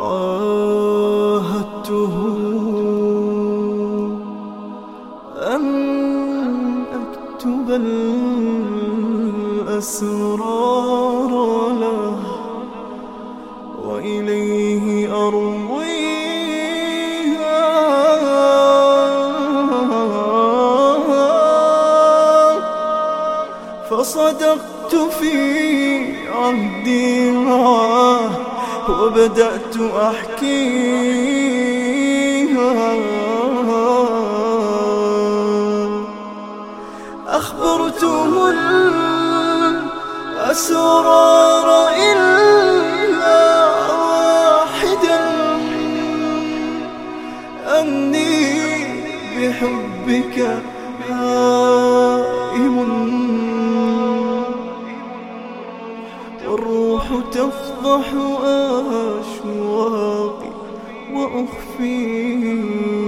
عاهدته أن أكتب الأسرار له وإليه أرويها. فصدقت في عهدي معه وبدأت أحكيها. أخبرته الأسرار إلا واحدا. أني بحبك هائم تفضح أشواقي وأخفيها